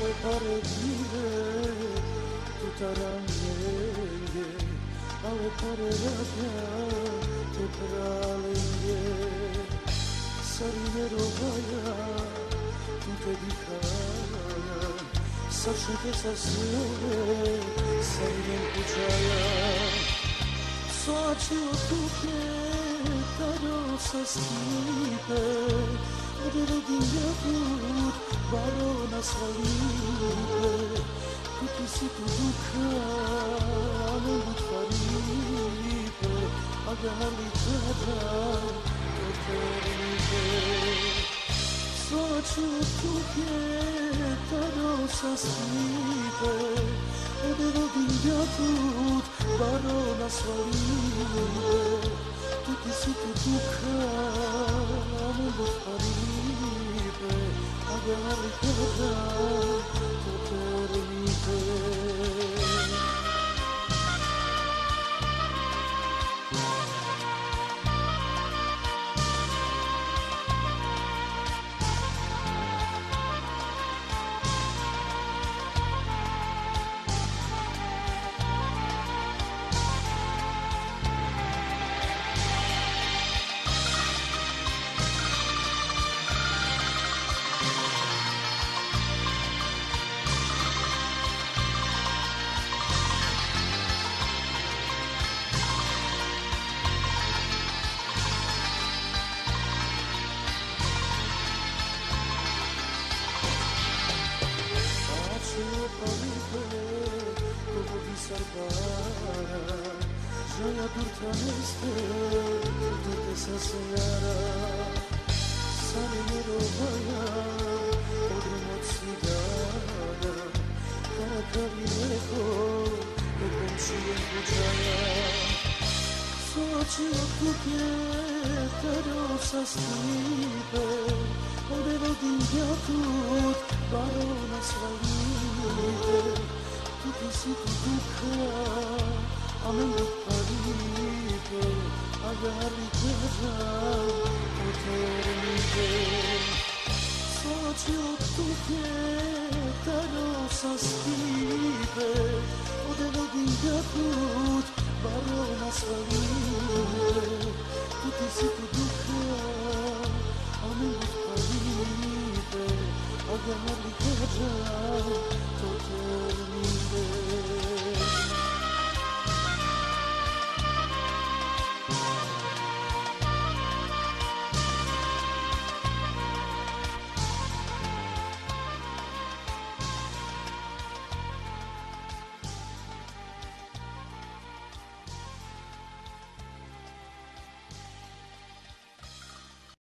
male pare vive tutta ranjenge ale pare raja te pralenge sarine rovaja tu te dihaja sašite sa sve sarine kućaja Soaci o tuke, taro sa stipe, Vedere di put, Tutti si tu duca, ame but farite, Agali tada, eternite. Soaci o tuke, taro sa stipe, Vedere di Agali paritor Como observar Joia por trânsito Tu te saciará Sanimiro vaya Odru mocigana Cada cabinejo Tu consigue escuchar Socio tu pietero sastipe Orero din viacut Barona svalit tu duca, a me lo parite, Agarri terra, eternite. Soci od kuke, tero sa stipe,